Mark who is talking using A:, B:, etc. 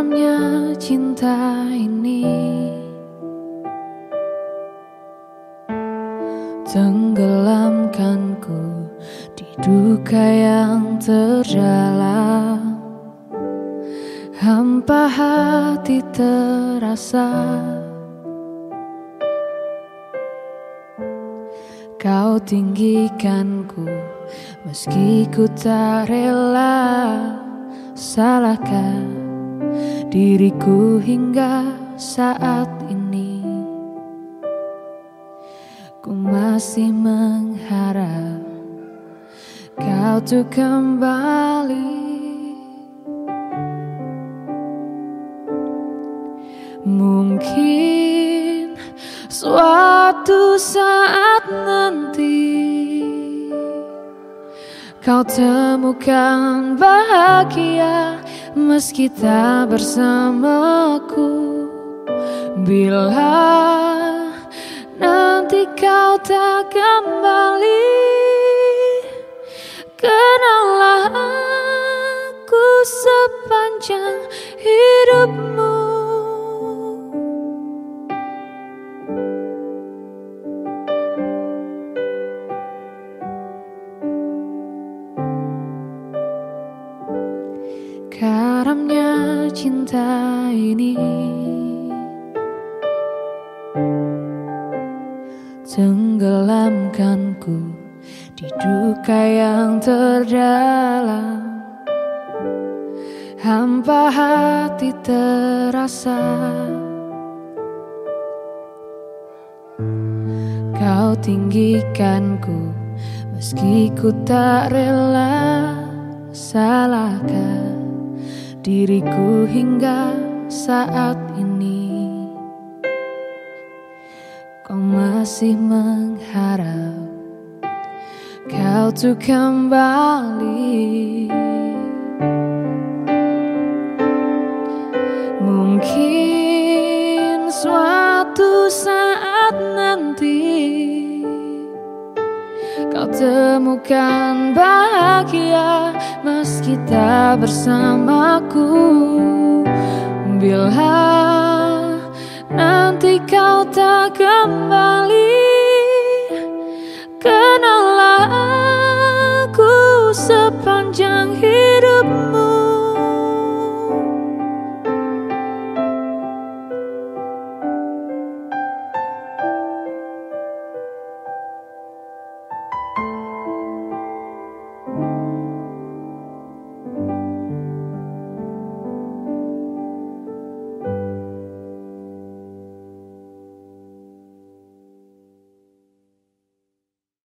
A: Karamnya cinta ini. Tenggelamkanku di duka yang terdalam. Hampa hati terasa. Kau tinggikanku meski ku tak rela. Salahkah diriku hingga saat ini. Ku masih mengharap kau tuh kembali. Mungkin suatu saat nanti Kau temukan bahagia meski tak bersamaku. Bila nanti kau tak kembali Kenallah aku sepanjang hidupmu Karamnya cinta ini. Tenggelamkanku di duka yang terdalam. Hampa hati terasa. Kau tinggikanku meski ku tak rela Salahkah diriku hingga saat ini. Kau masih mengharap Kau tuh kembali. Mungkin suatu saat Kau temukan bahagia meski tak bersamaku. Bila nanti kau tak kembali